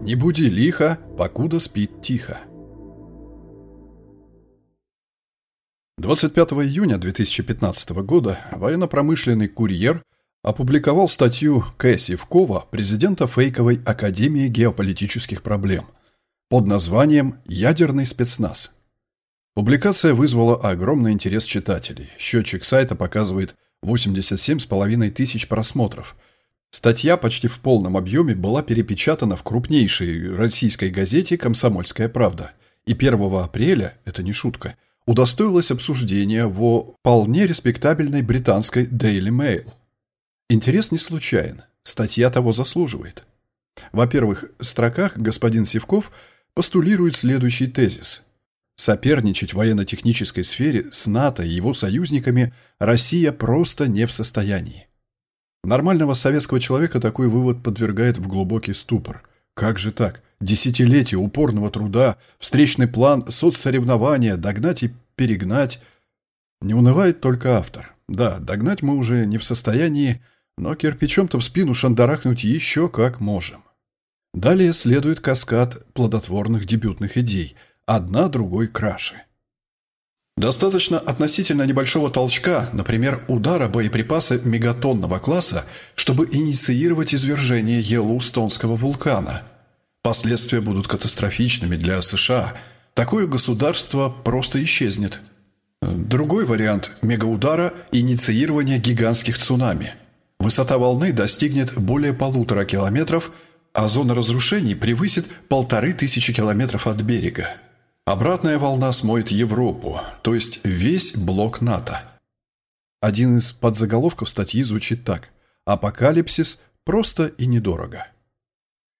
Не буди лихо, покуда спит тихо. 25 июня 2015 года военно-промышленный курьер опубликовал статью К. Сивкова, президента фейковой Академии геополитических проблем, под названием «Ядерный спецназ». Публикация вызвала огромный интерес читателей. Счетчик сайта показывает 87,5 тысяч просмотров – Статья почти в полном объеме была перепечатана в крупнейшей российской газете «Комсомольская правда» и 1 апреля, это не шутка, удостоилась обсуждения во вполне респектабельной британской Daily Mail. Интерес не случайен, статья того заслуживает. Во-первых, в строках господин Севков постулирует следующий тезис. Соперничать в военно-технической сфере с НАТО и его союзниками Россия просто не в состоянии. Нормального советского человека такой вывод подвергает в глубокий ступор. Как же так? Десятилетия упорного труда, встречный план, соцсоревнования, догнать и перегнать. Не унывает только автор. Да, догнать мы уже не в состоянии, но кирпичом-то в спину шандарахнуть еще как можем. Далее следует каскад плодотворных дебютных идей, одна другой краше. Достаточно относительно небольшого толчка, например, удара боеприпаса мегатонного класса, чтобы инициировать извержение Йеллоустонского вулкана. Последствия будут катастрофичными для США. Такое государство просто исчезнет. Другой вариант мегаудара – инициирование гигантских цунами. Высота волны достигнет более полутора километров, а зона разрушений превысит полторы тысячи километров от берега. Обратная волна смоет Европу, то есть весь блок НАТО. Один из подзаголовков статьи звучит так «Апокалипсис просто и недорого».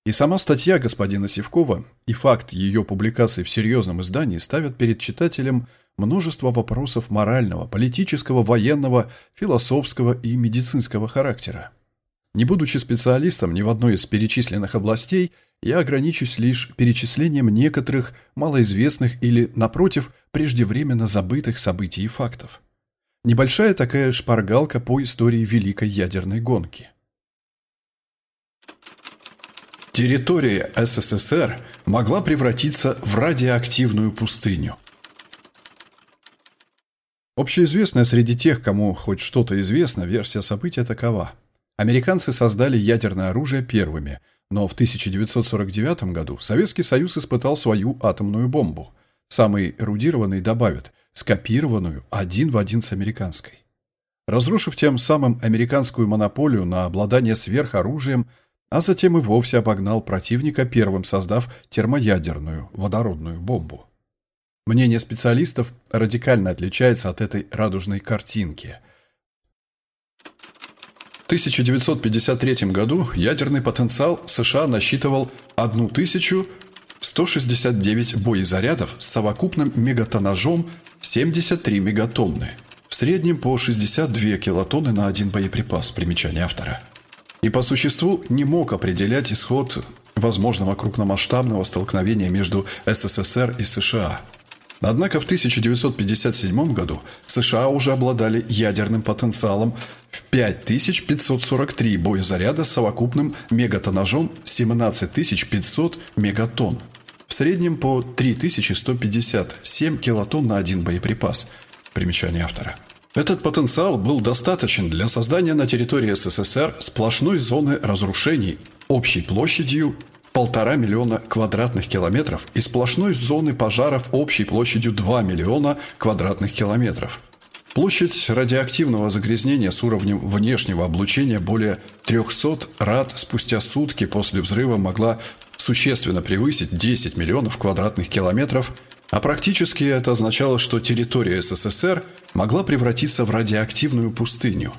И сама статья господина Севкова и факт ее публикации в серьезном издании ставят перед читателем множество вопросов морального, политического, военного, философского и медицинского характера. Не будучи специалистом ни в одной из перечисленных областей, я ограничусь лишь перечислением некоторых малоизвестных или, напротив, преждевременно забытых событий и фактов. Небольшая такая шпаргалка по истории Великой ядерной гонки. Территория СССР могла превратиться в радиоактивную пустыню. Общеизвестная среди тех, кому хоть что-то известно, версия события такова – Американцы создали ядерное оружие первыми, но в 1949 году Советский Союз испытал свою атомную бомбу. Самый эрудированный добавит, скопированную один в один с американской. Разрушив тем самым американскую монополию на обладание сверхоружием, а затем и вовсе обогнал противника, первым создав термоядерную водородную бомбу. Мнение специалистов радикально отличается от этой радужной картинки – 1953 году ядерный потенциал США насчитывал 1169 боезарядов с совокупным мегатоннажом 73 мегатонны. В среднем по 62 килотонны на один боеприпас, примечание автора. И по существу не мог определять исход возможного крупномасштабного столкновения между СССР и США – Однако в 1957 году США уже обладали ядерным потенциалом в 5543 боезаряда с совокупным мегатоннажом 17500 мегатонн. В среднем по 3157 килотонн на один боеприпас. Примечание автора. Этот потенциал был достаточен для создания на территории СССР сплошной зоны разрушений общей площадью полтора миллиона квадратных километров и сплошной зоны пожаров общей площадью 2 миллиона квадратных километров. Площадь радиоактивного загрязнения с уровнем внешнего облучения более 300 рад спустя сутки после взрыва могла существенно превысить 10 миллионов квадратных километров, а практически это означало, что территория СССР могла превратиться в радиоактивную пустыню.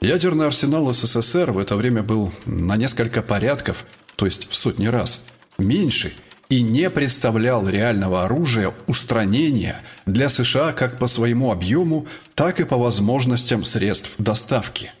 Ядерный арсенал СССР в это время был на несколько порядков то есть в сотни раз, меньше и не представлял реального оружия устранения для США как по своему объему, так и по возможностям средств доставки.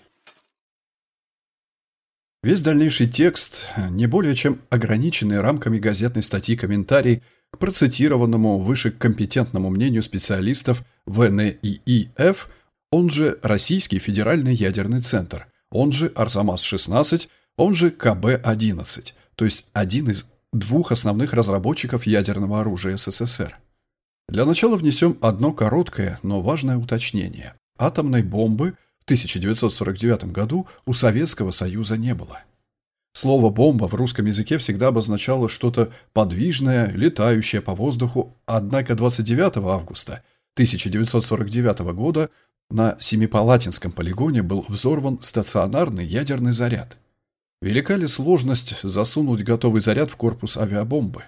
Весь дальнейший текст не более чем ограниченный рамками газетной статьи комментарий к процитированному выше компетентному мнению специалистов ВНИИФ, он же Российский федеральный ядерный центр, он же Арзамас-16, он же КБ-11, то есть один из двух основных разработчиков ядерного оружия СССР. Для начала внесем одно короткое, но важное уточнение. Атомной бомбы в 1949 году у Советского Союза не было. Слово «бомба» в русском языке всегда обозначало что-то подвижное, летающее по воздуху, однако 29 августа 1949 года на Семипалатинском полигоне был взорван стационарный ядерный заряд. Велика ли сложность засунуть готовый заряд в корпус авиабомбы?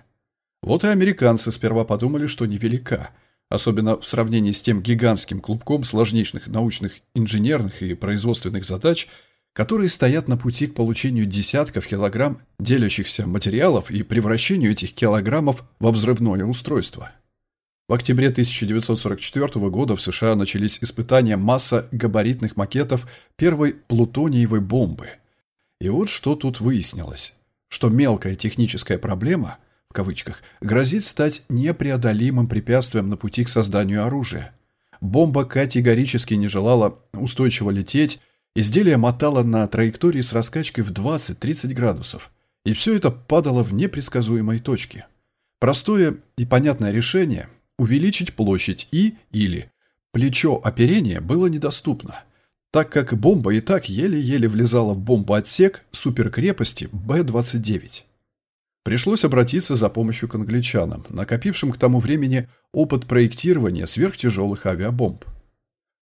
Вот и американцы сперва подумали, что невелика, особенно в сравнении с тем гигантским клубком сложнейших научных, инженерных и производственных задач – которые стоят на пути к получению десятков килограмм делящихся материалов и превращению этих килограммов во взрывное устройство. В октябре 1944 года в США начались испытания масса габаритных макетов первой плутониевой бомбы. И вот что тут выяснилось, что мелкая техническая проблема, в кавычках, грозит стать непреодолимым препятствием на пути к созданию оружия. Бомба категорически не желала устойчиво лететь, Изделие мотало на траектории с раскачкой в 20-30 градусов, и все это падало в непредсказуемой точке. Простое и понятное решение – увеличить площадь И или плечо оперения было недоступно, так как бомба и так еле-еле влезала в бомбоотсек суперкрепости Б-29. Пришлось обратиться за помощью к англичанам, накопившим к тому времени опыт проектирования сверхтяжелых авиабомб.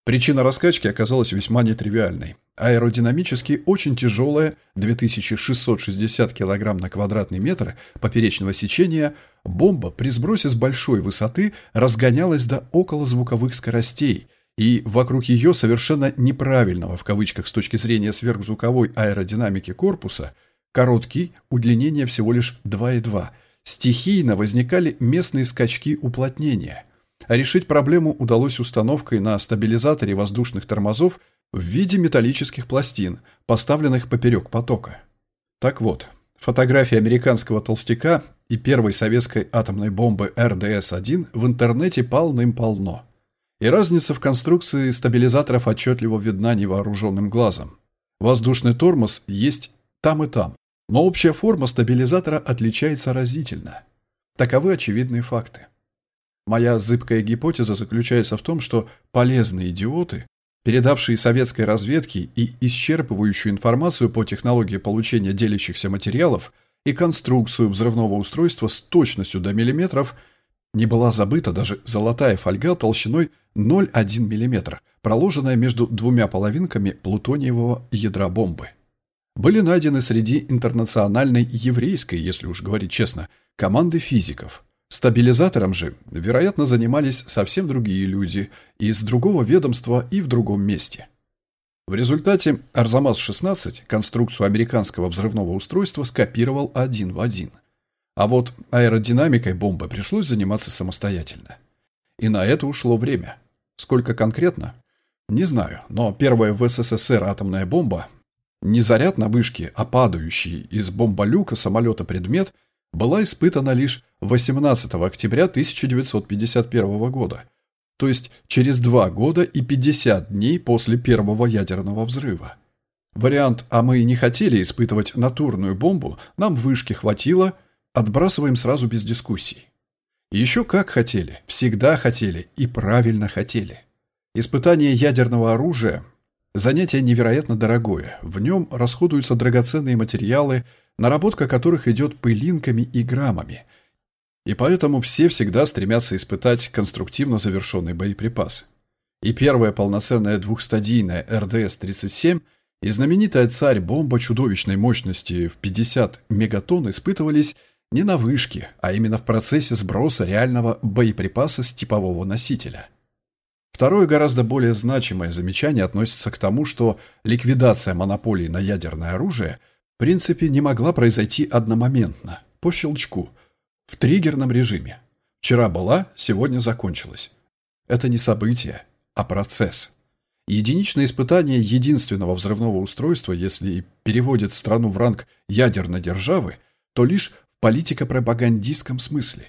Причина раскачки оказалась весьма нетривиальной. Аэродинамически очень тяжелая, 2660 кг на квадратный метр поперечного сечения, бомба при сбросе с большой высоты разгонялась до околозвуковых скоростей, и вокруг ее совершенно неправильного в кавычках с точки зрения сверхзвуковой аэродинамики корпуса, короткий, удлинение всего лишь 2,2, стихийно возникали местные скачки уплотнения – а решить проблему удалось установкой на стабилизаторе воздушных тормозов в виде металлических пластин, поставленных поперек потока. Так вот, фотографии американского толстяка и первой советской атомной бомбы РДС-1 в интернете полным-полно. И разница в конструкции стабилизаторов отчетливо видна невооруженным глазом. Воздушный тормоз есть там и там, но общая форма стабилизатора отличается разительно. Таковы очевидные факты. Моя зыбкая гипотеза заключается в том, что полезные идиоты, передавшие советской разведке и исчерпывающую информацию по технологии получения делящихся материалов и конструкцию взрывного устройства с точностью до миллиметров, не была забыта даже золотая фольга толщиной 0,1 мм, проложенная между двумя половинками плутониевого ядра бомбы. Были найдены среди интернациональной еврейской, если уж говорить честно, команды физиков – Стабилизатором же, вероятно, занимались совсем другие люди, из другого ведомства и в другом месте. В результате Арзамас-16 конструкцию американского взрывного устройства скопировал один в один. А вот аэродинамикой бомбы пришлось заниматься самостоятельно. И на это ушло время. Сколько конкретно? Не знаю, но первая в СССР атомная бомба, не заряд на вышке, а падающий из бомболюка самолета предмет – была испытана лишь 18 октября 1951 года, то есть через два года и 50 дней после первого ядерного взрыва. Вариант «а мы не хотели испытывать натурную бомбу, нам вышки хватило» отбрасываем сразу без дискуссий. Еще как хотели, всегда хотели и правильно хотели. Испытание ядерного оружия – занятие невероятно дорогое, в нем расходуются драгоценные материалы – наработка которых идет пылинками и граммами. И поэтому все всегда стремятся испытать конструктивно завершенный боеприпас. И первая полноценная двухстадийная РДС-37 и знаменитая царь-бомба чудовищной мощности в 50 мегатонн испытывались не на вышке, а именно в процессе сброса реального боеприпаса с типового носителя. Второе гораздо более значимое замечание относится к тому, что ликвидация монополии на ядерное оружие – принципе, не могла произойти одномоментно, по щелчку, в триггерном режиме. Вчера была, сегодня закончилась. Это не событие, а процесс. Единичное испытание единственного взрывного устройства, если переводит страну в ранг ядерной державы, то лишь в политико-пропагандистском смысле.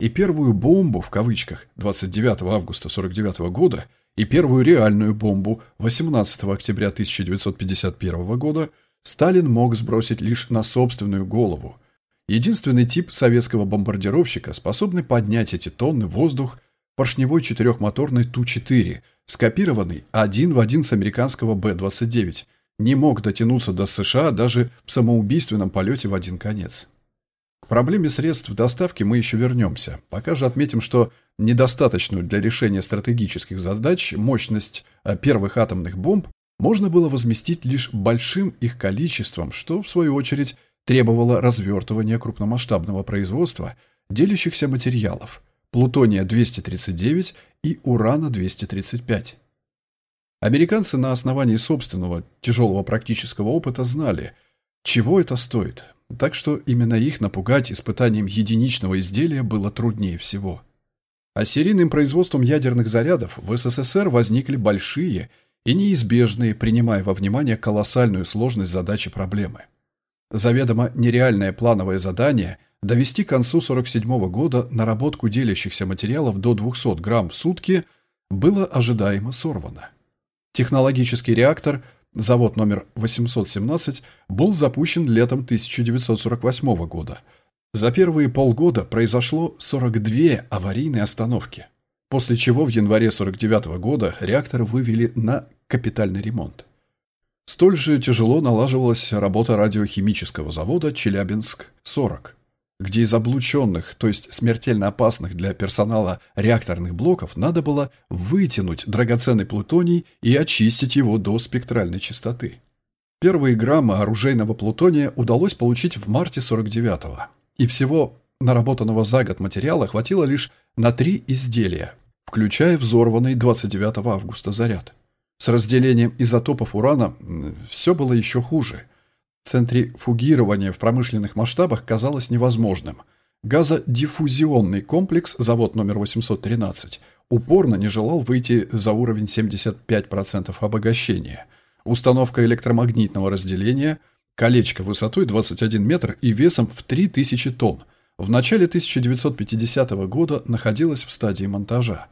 И первую «бомбу» в кавычках 29 августа 49 года и первую реальную бомбу 18 октября 1951 года – Сталин мог сбросить лишь на собственную голову, единственный тип советского бомбардировщика, способный поднять эти тонны в воздух поршневой четырехмоторный Ту-4, скопированный один в один с американского Б-29, не мог дотянуться до США даже в самоубийственном полете в один конец. Проблеме средств доставки мы еще вернемся. Пока же отметим, что недостаточную для решения стратегических задач мощность э, первых атомных бомб можно было возместить лишь большим их количеством, что, в свою очередь, требовало развертывания крупномасштабного производства делящихся материалов – плутония-239 и урана-235. Американцы на основании собственного тяжелого практического опыта знали, чего это стоит, так что именно их напугать испытанием единичного изделия было труднее всего. А серийным производством ядерных зарядов в СССР возникли большие и неизбежные, принимая во внимание колоссальную сложность задачи проблемы. Заведомо нереальное плановое задание – довести к концу 1947 года наработку делящихся материалов до 200 грамм в сутки было ожидаемо сорвано. Технологический реактор, завод номер 817, был запущен летом 1948 года. За первые полгода произошло 42 аварийные остановки, после чего в январе 1949 года реактор вывели на капитальный ремонт. Столь же тяжело налаживалась работа радиохимического завода «Челябинск-40», где из облученных, то есть смертельно опасных для персонала реакторных блоков, надо было вытянуть драгоценный плутоний и очистить его до спектральной частоты. Первые граммы оружейного плутония удалось получить в марте 49-го, и всего наработанного за год материала хватило лишь на три изделия, включая взорванный 29 августа заряд. С разделением изотопов урана все было еще хуже – Центрифугирование в промышленных масштабах казалось невозможным. Газодиффузионный комплекс, завод номер 813, упорно не желал выйти за уровень 75% обогащения. Установка электромагнитного разделения, колечко высотой 21 метр и весом в 3000 тонн, в начале 1950 года находилась в стадии монтажа.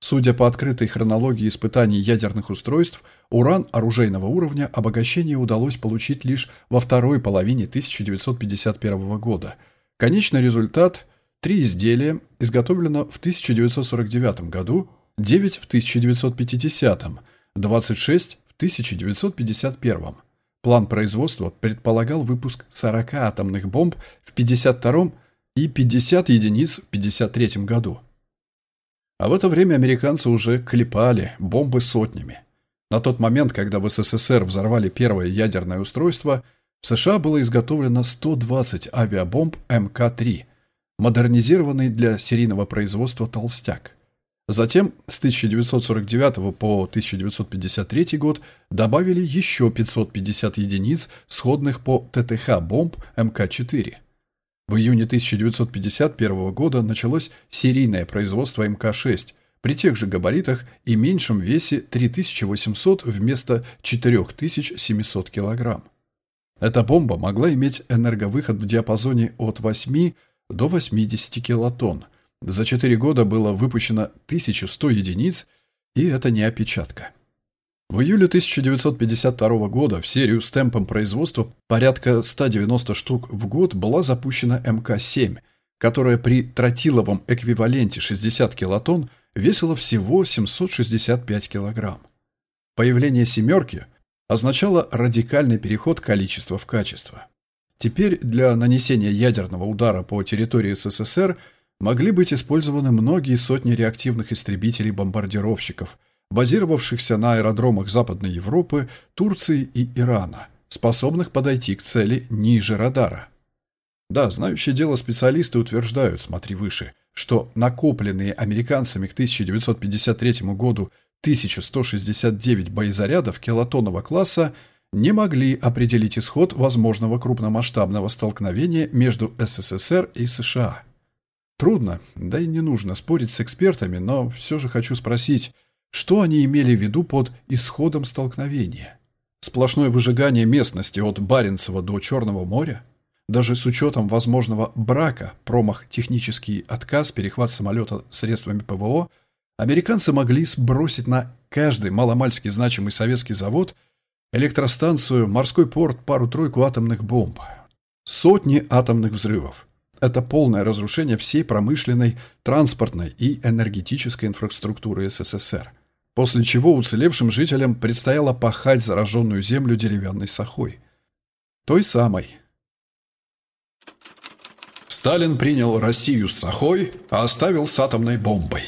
Судя по открытой хронологии испытаний ядерных устройств, уран оружейного уровня обогащение удалось получить лишь во второй половине 1951 года. Конечный результат – три изделия, изготовлено в 1949 году, 9 в 1950, 26 в 1951. План производства предполагал выпуск 40 атомных бомб в 1952 и 50 единиц в 1953 году. А в это время американцы уже клепали бомбы сотнями. На тот момент, когда в СССР взорвали первое ядерное устройство, в США было изготовлено 120 авиабомб МК-3, модернизированный для серийного производства «Толстяк». Затем с 1949 по 1953 год добавили еще 550 единиц сходных по ТТХ бомб МК-4. В июне 1951 года началось серийное производство МК-6 при тех же габаритах и меньшем весе 3800 вместо 4700 кг. Эта бомба могла иметь энерговыход в диапазоне от 8 до 80 килотонн. За 4 года было выпущено 1100 единиц, и это не опечатка. В июле 1952 года в серию с темпом производства порядка 190 штук в год была запущена МК-7, которая при тротиловом эквиваленте 60 килотонн весила всего 765 килограмм. Появление «семерки» означало радикальный переход количества в качество. Теперь для нанесения ядерного удара по территории СССР могли быть использованы многие сотни реактивных истребителей-бомбардировщиков – базировавшихся на аэродромах Западной Европы, Турции и Ирана, способных подойти к цели ниже радара. Да, знающие дело специалисты утверждают, смотри выше, что накопленные американцами к 1953 году 1169 боезарядов килотонного класса не могли определить исход возможного крупномасштабного столкновения между СССР и США. Трудно, да и не нужно спорить с экспертами, но все же хочу спросить, что они имели в виду под исходом столкновения? Сплошное выжигание местности от Баренцева до Черного моря? Даже с учетом возможного брака, промах, технический отказ, перехват самолета средствами ПВО, американцы могли сбросить на каждый маломальски значимый советский завод, электростанцию, морской порт, пару-тройку атомных бомб. Сотни атомных взрывов. Это полное разрушение всей промышленной, транспортной и энергетической инфраструктуры СССР. После чего уцелевшим жителям предстояло пахать зараженную землю деревянной сахой. Той самой. Сталин принял Россию с сахой, а оставил с атомной бомбой.